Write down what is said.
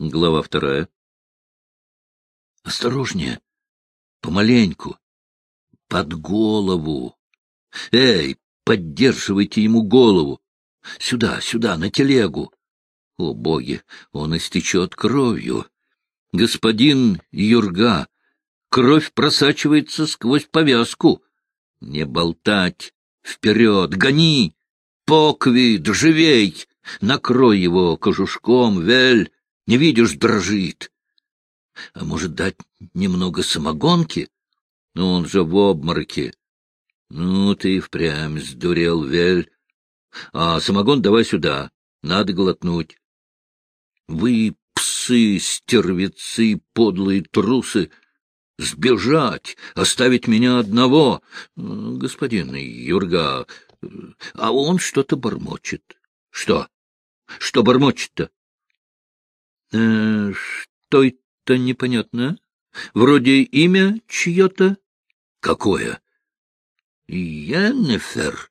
Глава вторая. Осторожнее. Помаленьку. Под голову. Эй, поддерживайте ему голову. Сюда, сюда, на телегу. О, боги, он истечет кровью. Господин Юрга, кровь просачивается сквозь повязку. Не болтать. Вперед, гони! Поквид, живей! Накрой его кожушком, вель! Не видишь, дрожит. А может, дать немного самогонки? Ну, он же в обмороке. Ну, ты впрямь сдурел, Вель. А самогон давай сюда, надо глотнуть. Вы, псы, стервецы, подлые трусы, сбежать, оставить меня одного. Господин Юрга, а он что-то бормочет. Что? Что бормочет-то? Э, что-то непонятно. Вроде имя чье-то. Какое? Йеннефер.